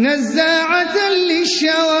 نزاعة للشوى